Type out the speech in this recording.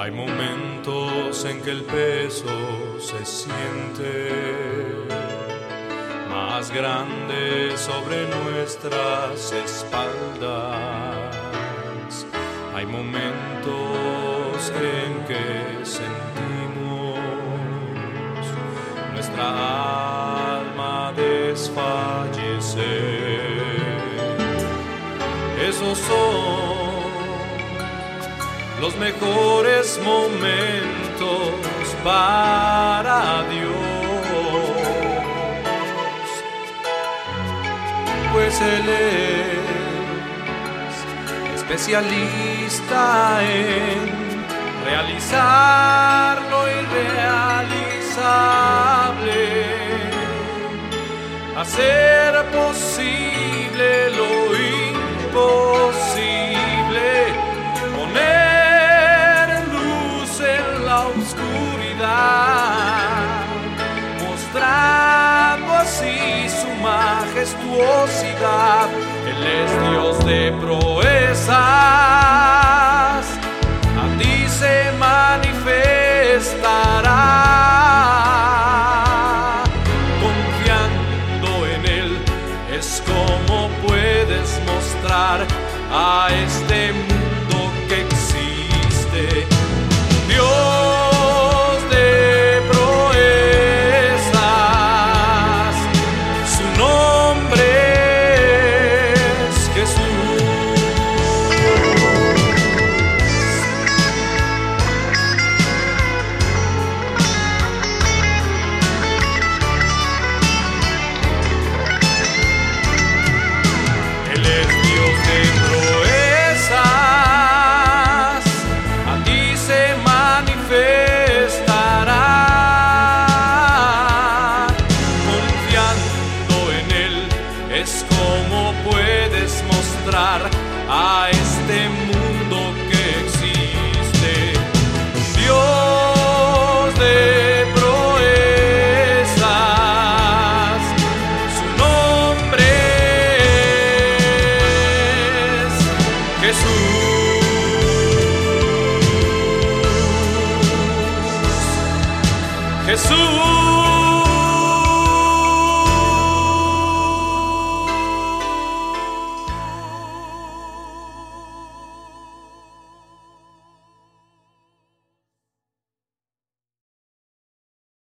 Hay momentos en que el peso se siente más grande sobre nuestras espaldas. Hay momentos en que sentimos nuestra alma desfallecer. Esos son los mejores momentos para Dios. Pues Él es especialista en realizar lo irrealizable, hacer oscuridad, mostrando así su majestuosidad. Él es Dios de proezas, a ti se manifestará. Confiando en Él es como puedes mostrar a este mundo a este mundo que existe. Dios de proezas, su nombre es Jesús. Jesús.